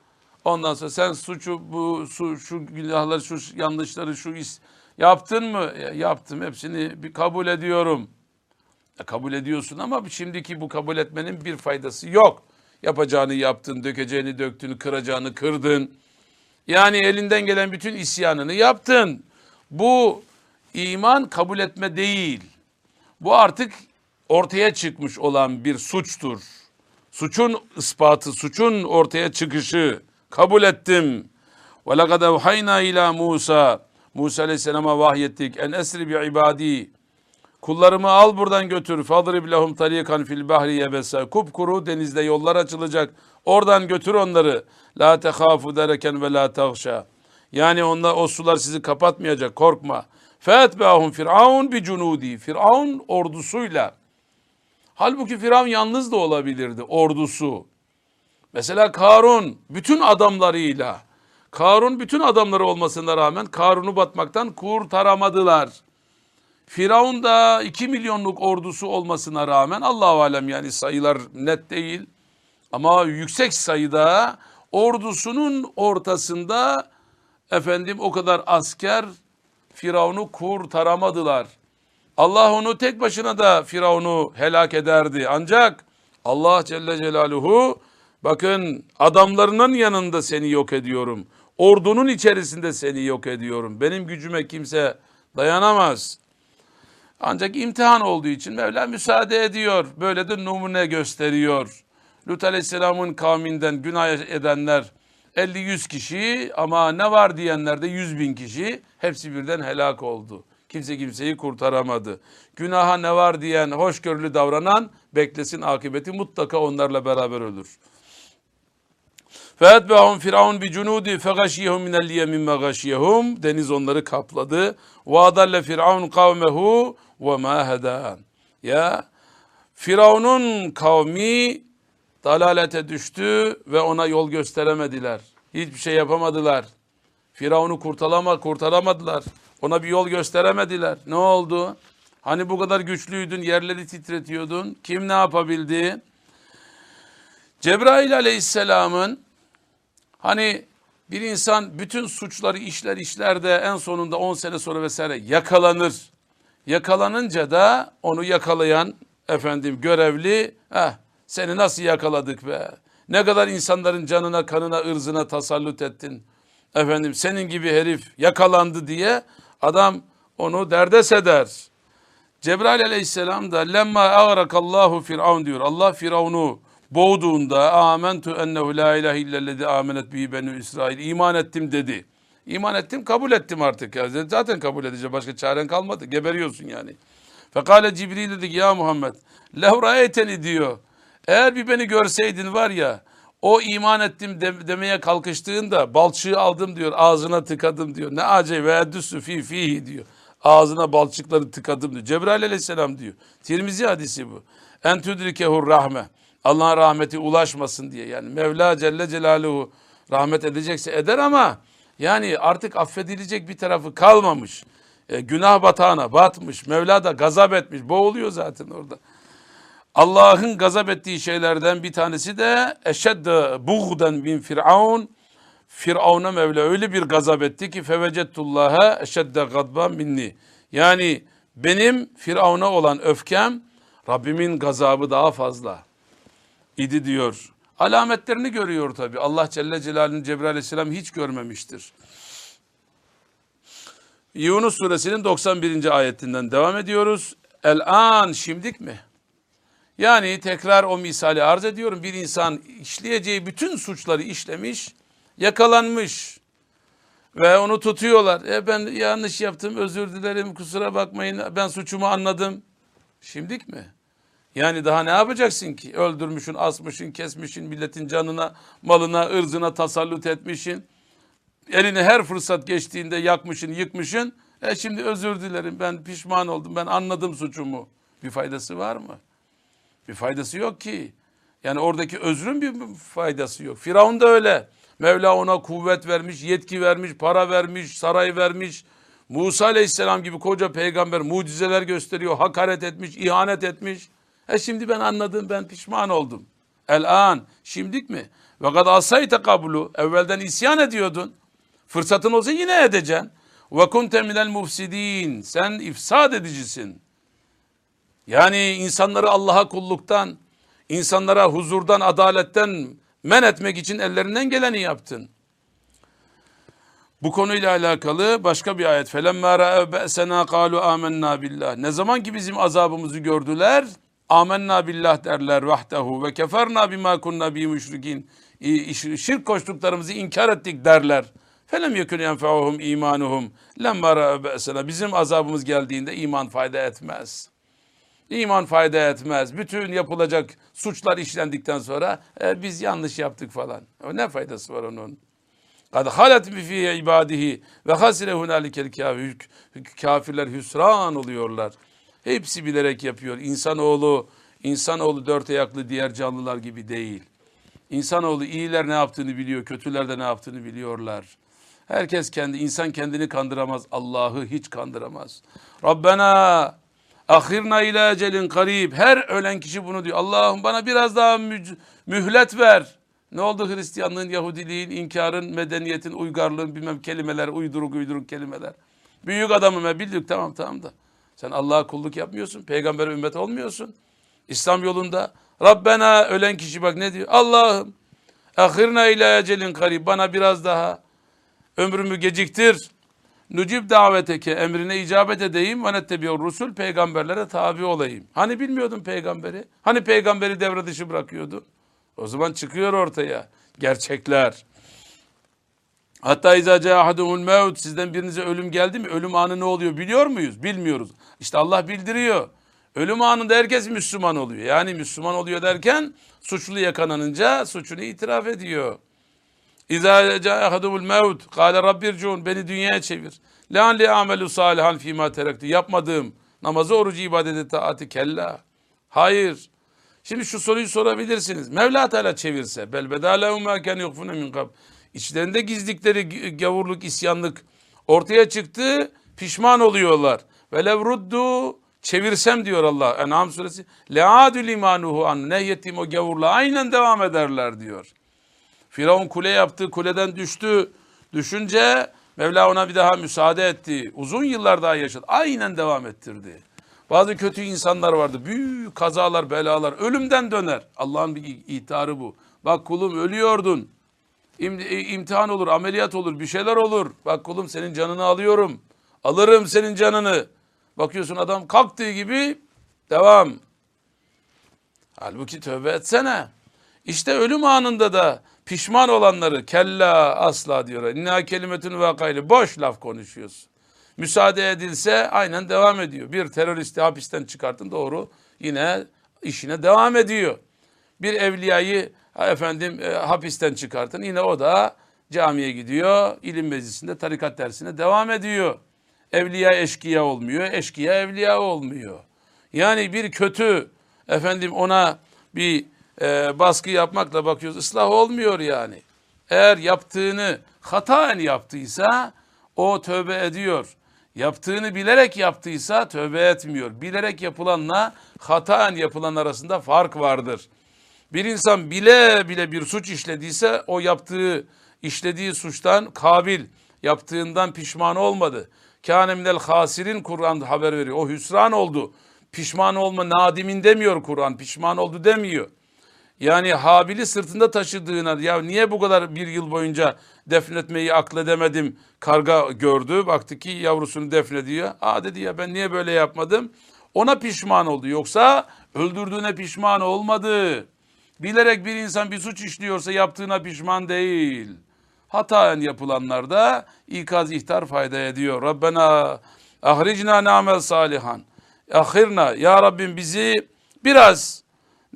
Ondan sonra sen suçu bu su, şu günahları, şu yanlışları, şu is, yaptın mı? Ya, yaptım. Hepsini bir kabul ediyorum. Ya, kabul ediyorsun ama şimdiki bu kabul etmenin bir faydası yok. Yapacağını yaptın, dökeceğini döktün, kıracağını kırdın. Yani elinden gelen bütün isyanını yaptın. Bu iman kabul etme değil. Bu artık ortaya çıkmış olan bir suçtur. Suçun ispatı, suçun ortaya çıkışı. Kabul ettim. Ve lekad evhayna ila Musa. Musa aleyhisselama vahyettik. En esri bi ibadi. Kullarımı al buradan götür. Fadrib lehum tarikan fil bahri yebesa. Kupkuru denizde yollar açılacak. Oradan götür onları. La tehafu dereken ve la tağşa. Yani onlar o sular sizi kapatmayacak. Korkma. Fetbeahum Firavun bi cunudi. Firavun ordusuyla. Halbuki Firavun yalnız da olabilirdi ordusu. Mesela Karun bütün adamlarıyla. Karun bütün adamları olmasına rağmen Karun'u batmaktan kurtaramadılar. Firavun da 2 milyonluk ordusu olmasına rağmen Allahu alem yani sayılar net değil. Ama yüksek sayıda ordusunun ortasında efendim o kadar asker Firavun'u kurtaramadılar. Allah onu tek başına da Firavun'u helak ederdi. Ancak Allah Celle Celaluhu bakın adamlarının yanında seni yok ediyorum. Ordunun içerisinde seni yok ediyorum. Benim gücüme kimse dayanamaz. Ancak imtihan olduğu için Mevla müsaade ediyor. Böyle de numune gösteriyor. Lut Aleyhisselam'ın kavminden günah edenler 50-100 kişi ama ne var diyenler de 100 bin kişi hepsi birden helak oldu. Kimse kimseyi kurtaramadı. Günaha ne var diyen, hoşgörülü davranan beklesin akıbeti mutlaka onlarla beraber ölür. Fetbehum firavun bi cunudi fegashyehum minel yemin megashyehum. Deniz onları kapladı. Vadalle firavun kavmehu ve ma hedan. Ya Firavun'un kavmi dalalete düştü ve ona yol gösteremediler. Hiçbir şey yapamadılar. Firavun'u kurtarama, kurtaramadılar. Ona bir yol gösteremediler. Ne oldu? Hani bu kadar güçlüydün, yerleri titretiyordun. Kim ne yapabildi? Cebrail aleyhisselamın hani bir insan bütün suçları işler işler de en sonunda 10 sene sonra vesaire yakalanır. Yakalanınca da onu yakalayan efendim görevli eh, seni nasıl yakaladık be? Ne kadar insanların canına, kanına, ırzına tasallut ettin. Efendim senin gibi herif yakalandı diye adam onu derdest eder. Cebrail aleyhisselam da lemma ağrakallahu firavun diyor. Allah Firavun'u boğduğunda amentu ennehu la ilahe illellezi amenet bihi benu İsrail iman ettim dedi. İman ettim kabul ettim artık ya. Zaten kabul edeceğim başka çaren kalmadı. Geberiyorsun yani. Fekale Cibril dedi ki ya Muhammed lev diyor. Eğer bir beni görseydin var ya o iman ettim de, demeye kalkıştığında balçığı aldım diyor ağzına tıkadım diyor. Ne acayip ve eddüsü fi fihi diyor. Ağzına balçıkları tıkadım diyor. Cebrail aleyhisselam diyor. Tirmizi hadisi bu. En tudrikehur rahme. Allah'ın rahmeti ulaşmasın diye. Yani Mevla Celle Celaluhu rahmet edecekse eder ama yani artık affedilecek bir tarafı kalmamış. E, günah batağına batmış. Mevla da gazap etmiş. Boğuluyor zaten orada. Allah'ın gazap ettiği şeylerden bir tanesi de eşedde buğden bin firavun. Firavun'a Mevla öyle bir gazap etti ki fevecettullaha eşedde gadban minni. Yani benim Firavun'a olan öfkem Rabbimin gazabı daha fazla idi diyor. Alametlerini görüyor tabi. Allah Celle Celaluhu'nun Cebrail Aleyhisselam hiç görmemiştir. Yunus suresinin 91. ayetinden devam ediyoruz. El an şimdik mi? Yani tekrar o misali arz ediyorum. Bir insan işleyeceği bütün suçları işlemiş, yakalanmış ve onu tutuyorlar. E ben yanlış yaptım, özür dilerim, kusura bakmayın, ben suçumu anladım. Şimdik mi? Yani daha ne yapacaksın ki? Öldürmüşün, asmışın, kesmişin, milletin canına, malına, ırzına tasallut etmişin. Elini her fırsat geçtiğinde yakmışın, yıkmışın. E şimdi özür dilerim, ben pişman oldum, ben anladım suçumu. Bir faydası var mı? Bir faydası yok ki. Yani oradaki özrün bir faydası yok. Firavun da öyle. Mevla ona kuvvet vermiş, yetki vermiş, para vermiş, saray vermiş. Musa aleyhisselam gibi koca peygamber mucizeler gösteriyor, hakaret etmiş, ihanet etmiş. E şimdi ben anladım, ben pişman oldum. El an, şimdik mi? Ve kad asayte kablu, evvelden isyan ediyordun. Fırsatın olsa yine edeceksin. Ve kunte minel mufsidin, sen ifsad edicisin. Yani insanları Allah'a kulluktan, insanlara huzurdan, adaletten men etmek için ellerinden geleni yaptın. Bu konuyla alakalı başka bir ayet. فَلَمَّا رَأَوْ بَأْسَنَا قَالُوا آمَنَّا billah. Ne zaman ki bizim azabımızı gördüler, amenna billah derler vahdehu ve keferna bima kunna bi müşrikin. Şirk koştuklarımızı inkar ettik derler. Felem yekun yenfa'uhum imanuhum lemma ra'u be'sena. Bizim azabımız geldiğinde iman fayda etmez. İman fayda etmez. Bütün yapılacak suçlar işlendikten sonra e, biz yanlış yaptık falan. O ne faydası var onun? Kad halet bi fi ibadihi ve hasire hunalikel kafir. Kafirler hüsran oluyorlar. Hepsi bilerek yapıyor. İnsanoğlu, insanoğlu dört ayaklı diğer canlılar gibi değil. İnsanoğlu iyiler ne yaptığını biliyor, kötüler de ne yaptığını biliyorlar. Herkes kendi, insan kendini kandıramaz. Allah'ı hiç kandıramaz. Rabbena ahirna ila ecelin karib. Her ölen kişi bunu diyor. Allah'ım bana biraz daha mühlet ver. Ne oldu Hristiyanlığın, Yahudiliğin, inkarın, medeniyetin, uygarlığın bilmem kelimeler, uyduruk uyduruk kelimeler. Büyük adamım ya bildik tamam tamam da. Sen Allah'a kulluk yapmıyorsun. Peygamber ümmet olmuyorsun. İslam yolunda. Rabbena ölen kişi bak ne diyor? Allah'ım ahirna ila ecelin karib. Bana biraz daha ömrümü geciktir. Nucib daveteke emrine icabet edeyim ve nettebiyor rusul peygamberlere tabi olayım. Hani bilmiyordun peygamberi? Hani peygamberi devre dışı bırakıyordun? O zaman çıkıyor ortaya gerçekler. Hatta izâ câhadumul mevt sizden birinize ölüm geldi mi? Ölüm anı ne oluyor biliyor muyuz? Bilmiyoruz. İşte Allah bildiriyor. Ölüm anında herkes Müslüman oluyor. Yani Müslüman oluyor derken suçlu yakalanınca suçunu itiraf ediyor. İzâ câhadumul mevt kâle rabbircuun beni dünyaya çevir. Lean li amelu salihan fîmâ terektu. Yapmadığım namazı, orucu, ibadeti, taati kella. Hayır. Şimdi şu soruyu sorabilirsiniz. Mevla Teala çevirse bel bedâlehum mâ kân yukfune min kab. İçlerinde gizdikleri gavurluk, isyanlık ortaya çıktı. Pişman oluyorlar. Ve levruddu çevirsem diyor Allah En'am suresi. Le'adül imanuhu an nehyettiğim o gavurla aynen devam ederler diyor. Firavun kule yaptı, kuleden düştü. Düşünce Mevla ona bir daha müsaade etti. Uzun yıllar daha yaşadı. Aynen devam ettirdi. Bazı kötü insanlar vardı. Büyük kazalar, belalar. Ölümden döner. Allah'ın bir ihtarı bu. Bak kulum ölüyordun. İm, e, imtihan olur, ameliyat olur, bir şeyler olur. Bak kulum senin canını alıyorum. Alırım senin canını. Bakıyorsun adam kalktığı gibi devam. Halbuki tövbe etsene. İşte ölüm anında da pişman olanları kella asla diyor. İnna kelimetün vakaylı boş laf konuşuyorsun. Müsaade edilse aynen devam ediyor. Bir teröristi hapisten çıkartın doğru yine işine devam ediyor. Bir evliyayı efendim e, hapisten çıkartın yine o da camiye gidiyor. ilim meclisinde tarikat dersine devam ediyor. Evliya eşkıya olmuyor, eşkıya evliya olmuyor. Yani bir kötü efendim ona bir e, baskı yapmakla bakıyoruz ıslah olmuyor yani. Eğer yaptığını hataen yaptıysa o tövbe ediyor. Yaptığını bilerek yaptıysa tövbe etmiyor. Bilerek yapılanla hataen yapılan arasında fark vardır. Bir insan bile bile bir suç işlediyse o yaptığı işlediği suçtan kabil yaptığından pişman olmadı. Kâne minel hasirin Kur'an haber veriyor. O hüsran oldu. Pişman olma nadimin demiyor Kur'an. Pişman oldu demiyor. Yani Habil'i sırtında taşıdığına ya niye bu kadar bir yıl boyunca defnetmeyi akledemedim karga gördü. Baktı ki yavrusunu defnediyor. Aa dedi ya ben niye böyle yapmadım? Ona pişman oldu. Yoksa öldürdüğüne pişman olmadı. Bilerek bir insan bir suç işliyorsa yaptığına pişman değil. Hataen yapılanlarda ikaz ihtar fayda ediyor. Rabbena ahricna namel salihan. Ahirna ya Rabbim bizi biraz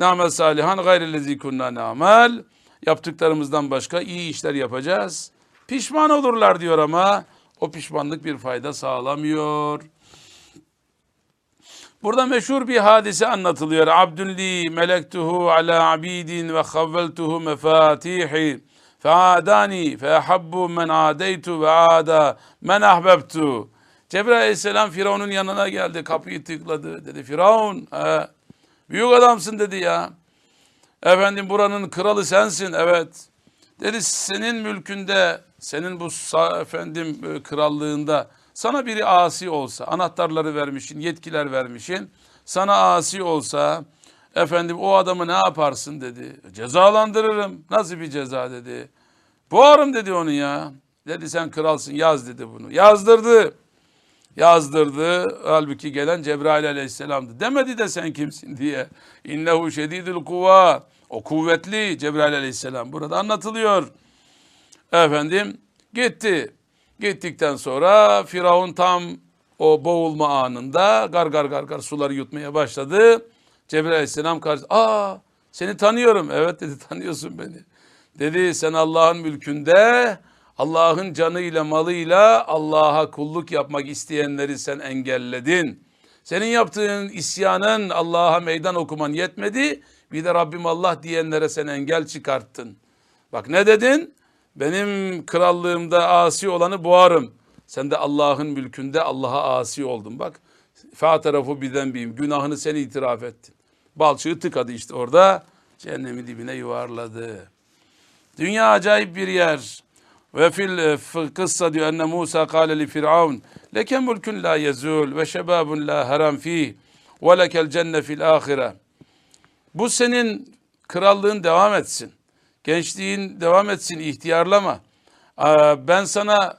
namel salihan gayrillezi kunna namel. Yaptıklarımızdan başka iyi işler yapacağız. Pişman olurlar diyor ama o pişmanlık bir fayda sağlamıyor. Burada meşhur bir hadise anlatılıyor. Abdülli melektuhu ala abidin ve havveltuhu mefatihi feadani fehabbu men adeytu ve ada men ahbebtu. Cebrail aleyhisselam Firavun'un yanına geldi. Kapıyı tıkladı. Dedi Firavun he, büyük adamsın dedi ya. Efendim buranın kralı sensin. Evet. Dedi senin mülkünde, senin bu efendim e, krallığında sana biri asi olsa, anahtarları vermişin, yetkiler vermişin, sana asi olsa, efendim o adamı ne yaparsın dedi. Cezalandırırım. Nasıl bir ceza dedi. Boğarım dedi onu ya. Dedi sen kralsın yaz dedi bunu. Yazdırdı. Yazdırdı. Halbuki gelen Cebrail aleyhisselamdı. Demedi de sen kimsin diye. İnnehu şedidül kuva. O kuvvetli Cebrail aleyhisselam. Burada anlatılıyor. Efendim gitti. Gittikten sonra Firavun tam o boğulma anında gar gar gar gar suları yutmaya başladı. Cebrail aleyhisselam karşı aa seni tanıyorum. Evet dedi tanıyorsun beni. Dedi sen Allah'ın mülkünde Allah'ın canıyla malıyla Allah'a kulluk yapmak isteyenleri sen engelledin. Senin yaptığın isyanın Allah'a meydan okuman yetmedi. Bir de Rabbim Allah diyenlere sen engel çıkarttın. Bak ne dedin? Benim krallığımda asi olanı boğarım. Sen de Allah'ın mülkünde Allah'a asi oldun. Bak fa tarafı birden biyim. Günahını sen itiraf ettin. Balçığı tıkadı işte orada. Cehennemin dibine yuvarladı. Dünya acayip bir yer. Ve fil e, kıssa diyor enne Musa kâle li firavun leke mulkun la yezul ve şebabun la haram fi ve lekel cenne fil ahire. Bu senin krallığın devam etsin. Gençliğin devam etsin, ihtiyarlama. Ben sana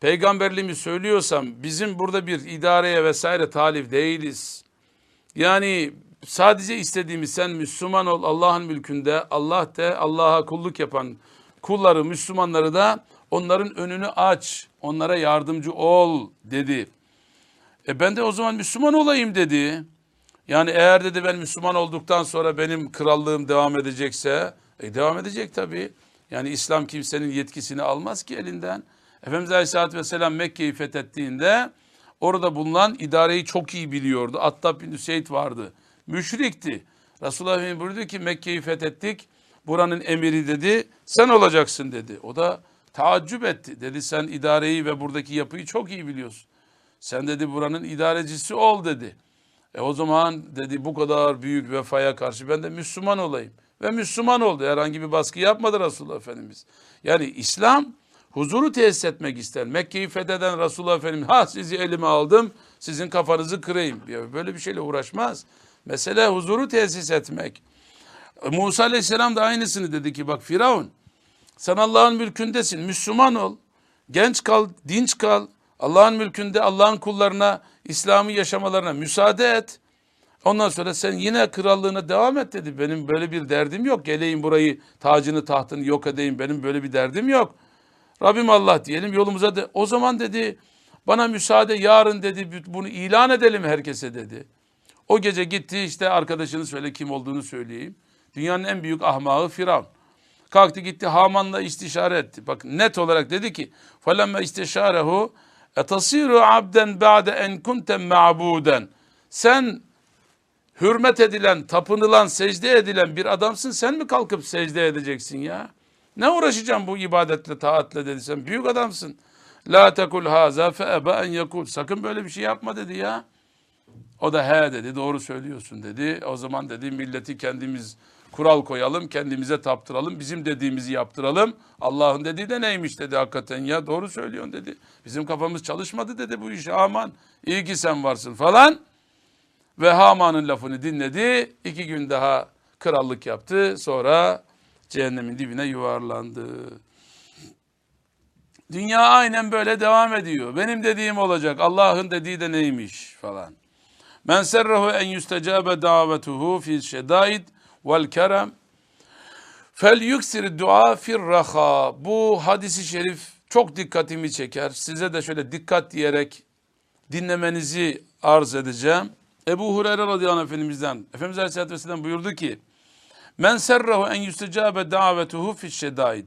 peygamberliğimi söylüyorsam bizim burada bir idareye vesaire talip değiliz. Yani sadece istediğimiz sen Müslüman ol Allah'ın mülkünde Allah de Allah'a kulluk yapan kulları Müslümanları da onların önünü aç onlara yardımcı ol dedi. E ben de o zaman Müslüman olayım dedi. Yani eğer dedi ben Müslüman olduktan sonra benim krallığım devam edecekse e devam edecek tabii. Yani İslam kimsenin yetkisini almaz ki elinden. Efendimiz Aleyhisselatü Vesselam Mekke'yi fethettiğinde orada bulunan idareyi çok iyi biliyordu. Attab bin Hüseyd vardı. Müşrikti. Resulullah Efendimiz buyurdu ki Mekke'yi fethettik. Buranın emiri dedi sen olacaksın dedi. O da taaccüp etti. Dedi sen idareyi ve buradaki yapıyı çok iyi biliyorsun. Sen dedi buranın idarecisi ol dedi. E o zaman dedi bu kadar büyük vefaya karşı ben de Müslüman olayım. Ve Müslüman oldu. Herhangi bir baskı yapmadı Resulullah Efendimiz. Yani İslam huzuru tesis etmek ister. Mekke'yi fetheden Resulullah Efendimiz ha sizi elime aldım sizin kafanızı kırayım. Böyle bir şeyle uğraşmaz. Mesele huzuru tesis etmek. Musa Aleyhisselam da aynısını dedi ki bak Firavun sen Allah'ın mülkündesin Müslüman ol. Genç kal, dinç kal. Allah'ın mülkünde Allah'ın kullarına İslam'ı yaşamalarına müsaade et. Ondan sonra sen yine krallığına devam et dedi. Benim böyle bir derdim yok. Geleyim burayı tacını tahtını yok edeyim. Benim böyle bir derdim yok. Rabbim Allah diyelim yolumuza de. O zaman dedi bana müsaade yarın dedi bunu ilan edelim herkese dedi. O gece gitti işte arkadaşını söyle kim olduğunu söyleyeyim. Dünyanın en büyük ahmağı Firavun. Kalktı gitti Haman'la istişare etti. Bak net olarak dedi ki فَلَمَّا istişarehu etasiru abden ba'de en kunten ma'buden. Sen hürmet edilen, tapınılan, secde edilen bir adamsın. Sen mi kalkıp secde edeceksin ya? Ne uğraşacağım bu ibadetle, taatle dedi. Sen büyük adamsın. La tekul haza fe eba en yakul. Sakın böyle bir şey yapma dedi ya. O da he dedi, doğru söylüyorsun dedi. O zaman dedi milleti kendimiz kural koyalım, kendimize taptıralım, bizim dediğimizi yaptıralım. Allah'ın dediği de neymiş dedi hakikaten ya doğru söylüyorsun dedi. Bizim kafamız çalışmadı dedi bu iş aman iyi ki sen varsın falan. Ve Haman'ın lafını dinledi. iki gün daha krallık yaptı. Sonra cehennemin dibine yuvarlandı. Dünya aynen böyle devam ediyor. Benim dediğim olacak. Allah'ın dediği de neymiş falan. Men serrehu en yüstecabe davetuhu fi şedaid vel kerem fel yüksir dua fir raha. Bu hadisi şerif çok dikkatimi çeker. Size de şöyle dikkat diyerek dinlemenizi arz edeceğim. Ebu Hureyre radıyallahu anh efendimizden Efendimiz Aleyhisselatü Vesselam buyurdu ki Men serrahu en yüstecabe davetuhu fi şedaid.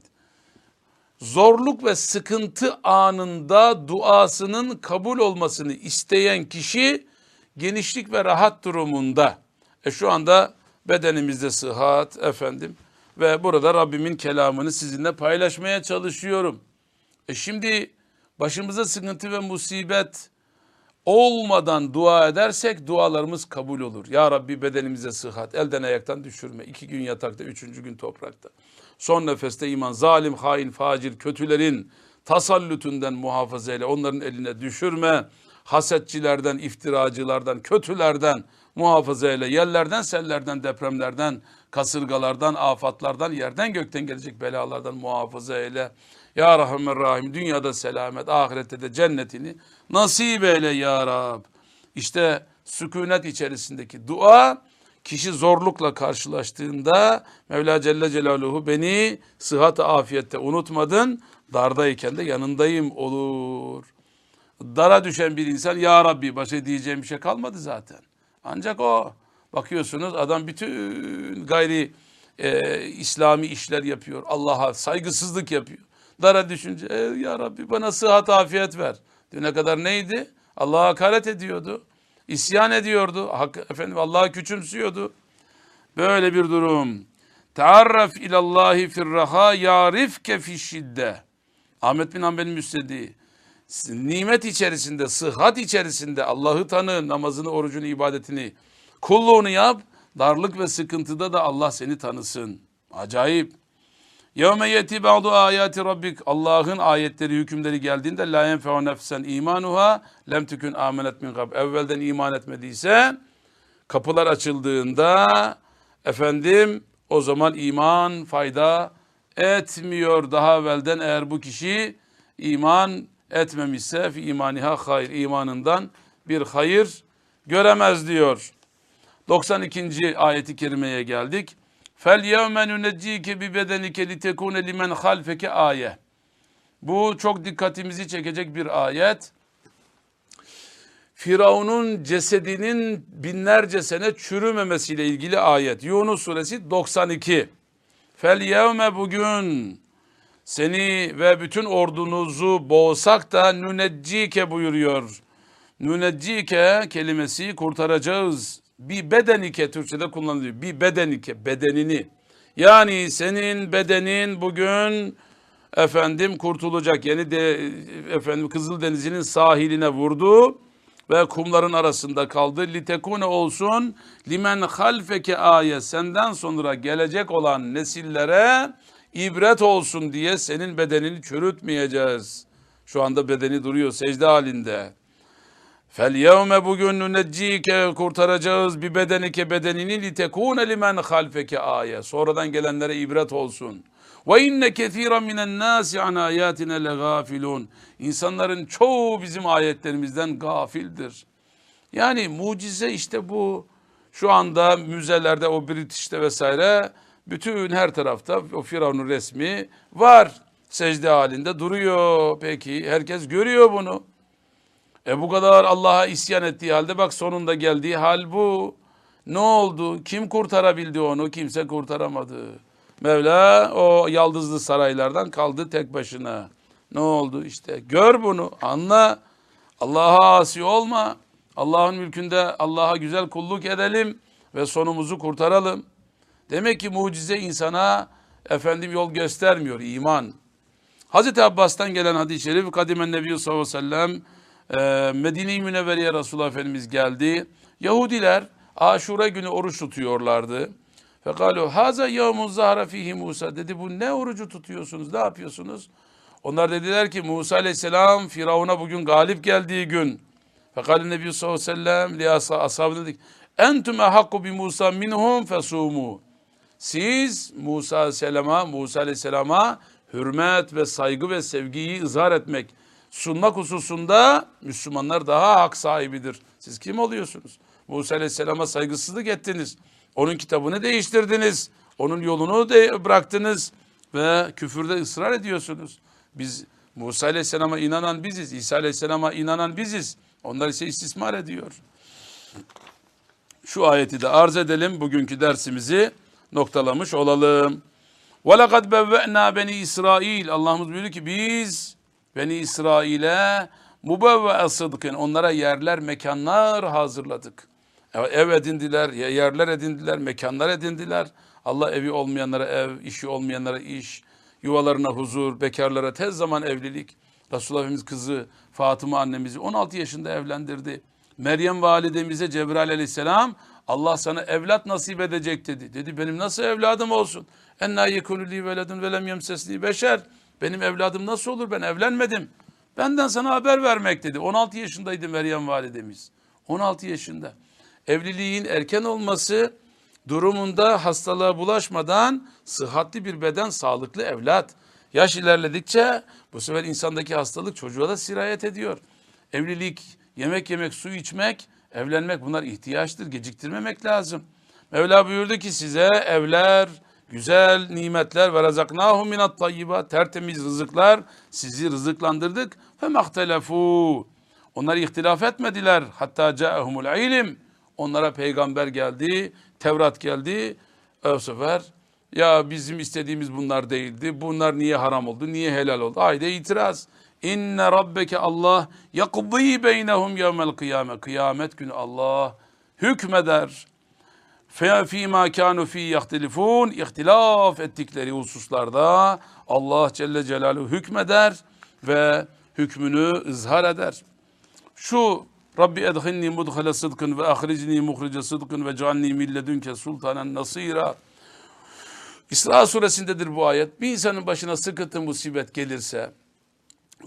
Zorluk ve sıkıntı anında duasının kabul olmasını isteyen kişi genişlik ve rahat durumunda. E şu anda bedenimizde sıhhat efendim ve burada Rabbimin kelamını sizinle paylaşmaya çalışıyorum. E şimdi başımıza sıkıntı ve musibet olmadan dua edersek dualarımız kabul olur. Ya Rabbi bedenimize sıhhat, elden ayaktan düşürme. İki gün yatakta, üçüncü gün toprakta. Son nefeste iman, zalim, hain, facir, kötülerin tasallütünden muhafaza eyle. Onların eline düşürme. Hasetçilerden, iftiracılardan, kötülerden muhafaza eyle. Yerlerden, sellerden, depremlerden, kasırgalardan, afatlardan, yerden gökten gelecek belalardan muhafaza eyle. Ya Rahman Rahim dünyada selamet, ahirette de cennetini nasip eyle ya Rab. İşte sükunet içerisindeki dua kişi zorlukla karşılaştığında Mevla Celle Celaluhu beni sıhhat afiyette unutmadın, dardayken de yanındayım olur. Dara düşen bir insan ya Rabbi başa diyeceğim bir şey kalmadı zaten. Ancak o bakıyorsunuz adam bütün gayri e, İslami işler yapıyor. Allah'a saygısızlık yapıyor. Dara düşünce e, ya Rabbi bana sıhhat afiyet ver. Düne kadar neydi? Allah'a hakaret ediyordu. İsyan ediyordu. Hak, efendim Allah'a küçümsüyordu. Böyle bir durum. Tearraf ilallahi firraha yarifke fi şidde. Ahmet bin Hanbel'in müstediği. Nimet içerisinde, sıhhat içerisinde Allah'ı tanı, namazını, orucunu, ibadetini, kulluğunu yap. Darlık ve sıkıntıda da Allah seni tanısın. Acayip. Yevme yeti ba'du ayati rabbik. Allah'ın ayetleri, hükümleri geldiğinde la yenfe'u nefsen imanuha lem tükün amenet min kab. Evvelden iman etmediyse kapılar açıldığında efendim o zaman iman fayda etmiyor. Daha evvelden eğer bu kişi iman etmemişse fi imaniha hayır imanından bir hayır göremez diyor. 92. ayeti kerimeye geldik. Fel yevme nuneccike bi bedenike litekune limen halfeke ayet. Bu çok dikkatimizi çekecek bir ayet. Firavun'un cesedinin binlerce sene çürümemesiyle ilgili ayet. Yunus suresi 92. Fel yevme bugün seni ve bütün ordunuzu boğsak da nüneccike buyuruyor. Nüneccike kelimesi kurtaracağız. Bir bedenike Türkçe'de kullanılıyor. Bir bedenike bedenini. Yani senin bedenin bugün efendim kurtulacak. Yeni de efendim Kızıldeniz'in sahiline vurdu ve kumların arasında kaldı. Litekune olsun limen halfeke ayet senden sonra gelecek olan nesillere ibret olsun diye senin bedenini çürütmeyeceğiz. Şu anda bedeni duruyor secde halinde. Fel yevme bugün nüneccike kurtaracağız bir bedenike bedenini litekune limen halfeke ayet. Sonradan gelenlere ibret olsun. Ve inne kethiren minen nasi an ayatina legafilun. İnsanların çoğu bizim ayetlerimizden gafildir. Yani mucize işte bu. Şu anda müzelerde o British'te vesaire bütün her tarafta o Firavun'un resmi var. Secde halinde duruyor. Peki herkes görüyor bunu. E bu kadar Allah'a isyan ettiği halde bak sonunda geldiği hal bu. Ne oldu? Kim kurtarabildi onu? Kimse kurtaramadı. Mevla o yaldızlı saraylardan kaldı tek başına. Ne oldu işte? Gör bunu, anla. Allah'a asi olma. Allah'ın mülkünde Allah'a güzel kulluk edelim ve sonumuzu kurtaralım. Demek ki mucize insana efendim yol göstermiyor iman. Hazreti Abbas'tan gelen hadis-i şerif Kadimen Nebi sallallahu aleyhi ve sellem e, Medine-i Münevvere'ye Resulullah Efendimiz geldi. Yahudiler Aşure günü oruç tutuyorlardı. Fekalu haza yevmun zahara fihi Musa dedi bu ne orucu tutuyorsunuz ne yapıyorsunuz? Onlar dediler ki Musa aleyhisselam Firavun'a bugün galip geldiği gün. Fekali Nebi sallallahu aleyhi ve sellem li ashabına dedik. Entüm ehakku bi Musa minhum fesumu. Siz Musa aleyhisselama, Musa aleyhisselama hürmet ve saygı ve sevgiyi izhar etmek, sunmak hususunda Müslümanlar daha hak sahibidir. Siz kim oluyorsunuz? Musa aleyhisselama saygısızlık ettiniz. Onun kitabını değiştirdiniz. Onun yolunu de bıraktınız ve küfürde ısrar ediyorsunuz. Biz Musa Aleyhisselam'a inanan biziz. İsa Aleyhisselam'a inanan biziz. Onlar ise istismar ediyor. Şu ayeti de arz edelim. Bugünkü dersimizi noktalamış olalım. وَلَقَدْ بَوَّأْنَا beni İsrail. Allah'ımız buyuruyor ki biz Beni İsrail'e mubevve sıdkın onlara yerler, mekanlar hazırladık. Ev edindiler, yerler edindiler, mekanlar edindiler. Allah evi olmayanlara ev, işi olmayanlara iş, yuvalarına huzur, bekarlara tez zaman evlilik. Resulullah Efendimiz kızı Fatıma annemizi 16 yaşında evlendirdi. Meryem validemize Cebrail aleyhisselam Allah sana evlat nasip edecek dedi. Dedi benim nasıl evladım olsun? Enna yekunu li veledun ve lem yemsesni beşer. Benim evladım nasıl olur? Ben evlenmedim. Benden sana haber vermek dedi. 16 yaşındaydı Meryem validemiz. 16 yaşında. Evliliğin erken olması durumunda hastalığa bulaşmadan sıhhatli bir beden, sağlıklı evlat. Yaş ilerledikçe bu sefer insandaki hastalık çocuğa da sirayet ediyor. Evlilik, yemek yemek, su içmek, evlenmek bunlar ihtiyaçtır. Geciktirmemek lazım. Mevla buyurdu ki size evler, güzel nimetler ve razaknahum minat tayyibat tertemiz rızıklar sizi rızıklandırdık. Fe mahtelefu. Onlar ihtilaf etmediler. Hatta caehumul ilim. Onlara peygamber geldi, Tevrat geldi. O sefer ya bizim istediğimiz bunlar değildi. Bunlar niye haram oldu? Niye helal oldu? Haydi itiraz. İnne rabbeke Allah yakضî beynehum yevmel kıyame. Kıyamet günü Allah hükmeder. Fî mâ kânû fî yahtelifûn. İhtilaf ettikleri hususlarda Allah Celle Celaluhu hükmeder ve hükmünü ızhar eder. Şu Rabbi edhilni mudhale sıdkın ve ahricni muhrice sıdkın ve canni milledünke sultanen nasira. İsra suresindedir bu ayet. Bir insanın başına sıkıntı musibet gelirse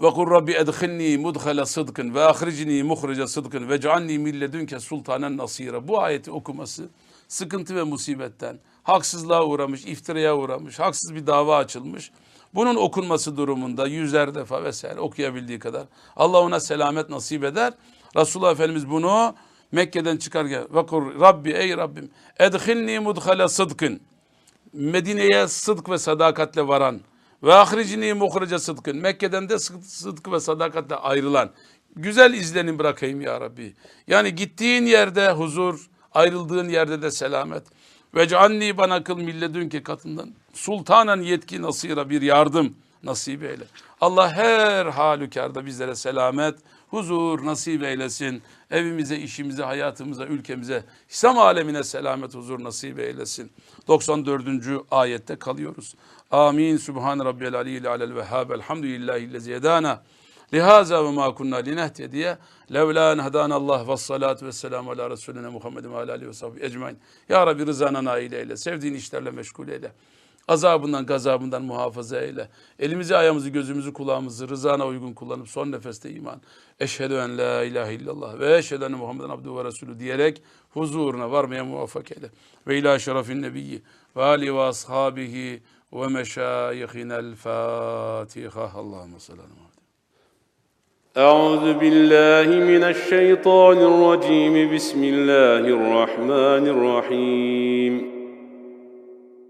ve kur Rabbi edhilni mudhale sıdkın ve ahricni muhrice sıdkın ve canni milledünke sultanen nasira. Bu ayeti okuması sıkıntı ve musibetten haksızlığa uğramış, iftiraya uğramış, haksız bir dava açılmış. Bunun okunması durumunda yüzler defa vesaire okuyabildiği kadar Allah ona selamet nasip eder. Resulullah Efendimiz bunu Mekke'den çıkarken ve kur Rabbi ey Rabbim edhilni mudhala sıdkın. Medine'ye sıdk ve sadakatle varan ve ahricini muhraca sıdkın. Mekke'den de sıdk, sıdk ve sadakatle ayrılan güzel izlenim bırakayım ya Rabbi. Yani gittiğin yerde huzur, ayrıldığın yerde de selamet. Ve canni bana kıl milledünke katından sultanen yetki nasira bir yardım nasip eyle. Allah her halükarda bizlere selamet, huzur nasip eylesin. Evimize, işimize, hayatımıza, ülkemize, İslam alemine selamet, huzur nasip eylesin. 94. ayette kalıyoruz. Amin. Subhan rabbiyel aliyyil alel vehhab. Elhamdülillahi lezi yedana. Lihaza ve ma kunna linehtediye levla en hedana Allah ve salatu ve selamu ala Resulüne Muhammedin ve ala alihi ve sahbihi ecmain. Ya Rabbi rızana nail eyle. Sevdiğin işlerle meşgul eyle. Azabından, gazabından muhafaza eyle. Elimizi, ayağımızı, gözümüzü, kulağımızı rızana uygun kullanıp son nefeste iman. Eşhedü en la ilahe illallah ve eşhedü enne Muhammeden abduhu ve resulü diyerek huzuruna varmaya muvaffak eyle. Ve ila şerefin nebiyyi ve ali ve ashabihi ve meşayihinel Fatiha. Allahümme sallallahu aleyhi أعوذ بالله من الشيطان الرجيم بسم الله الرحمن الرحيم